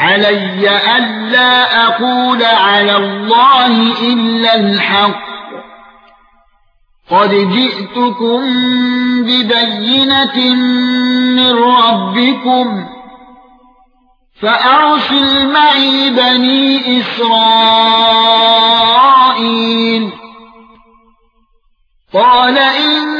علي ألا أقول على الله إلا الحق. قد جئتكم ببينة من ربكم فأرسل معي بني إسرائيل. قال إن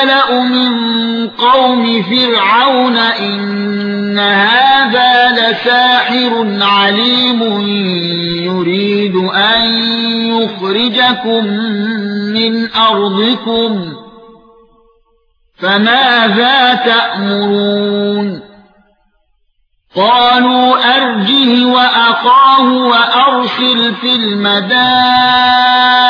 الملأ من قوم فرعون إن هذا لساحر عليم يريد أن يخرجكم من أرضكم فماذا تأمرون قالوا أرجه وأخاه وأرسل في المدائن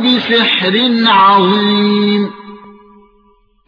بسحر عظيم.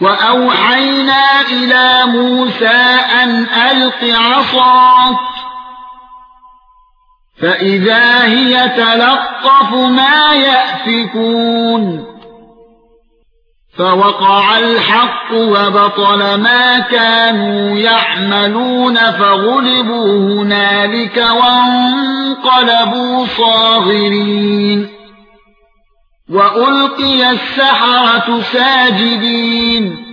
وأوحينا إلى موسى أن ألق عصاك. فإذا هي تلقف ما يأفكون. فوقع الحق وبطل ما كانوا يعملون فغلبوا هنالك وانقلبوا صاغرين. وألقي السحرة ساجدين.